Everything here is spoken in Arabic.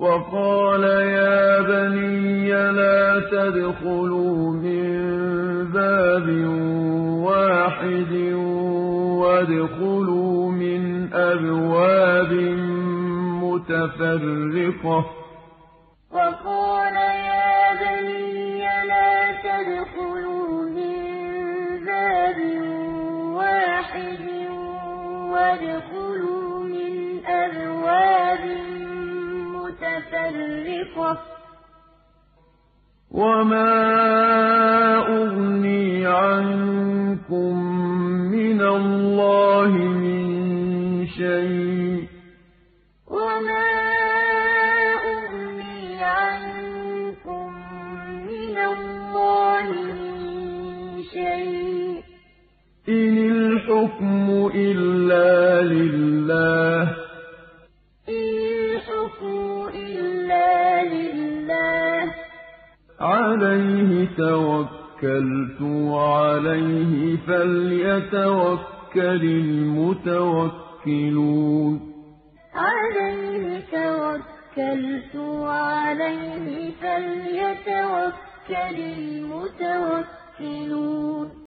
وَقَالَ يَا بَنِيَّ لَا تَدْخُلُوا مِن بَابٍ وَاحِدٍ وَادْخُلُوا مِنْ أَبْوَابٍ مُّتَفَرِّقَةٍ ۖ. وَمَا أُغْنِي عَنكُم مِّنَ اللَّهِ مِن شَيْءٍ ۖ. إِنِ الْحُكْمُ إِلَّا لِلَّهِ ۖ شَيْءٍ ۖ إِنِ الْحُكْمُ إِلَّا لِلَّهِ ۖ عَلَيْهِ تَوَكَّلْتُ وَعَلَيْهِ فَلْيَتَوَكَّلِ الْمُتَوَكِّلُونَ.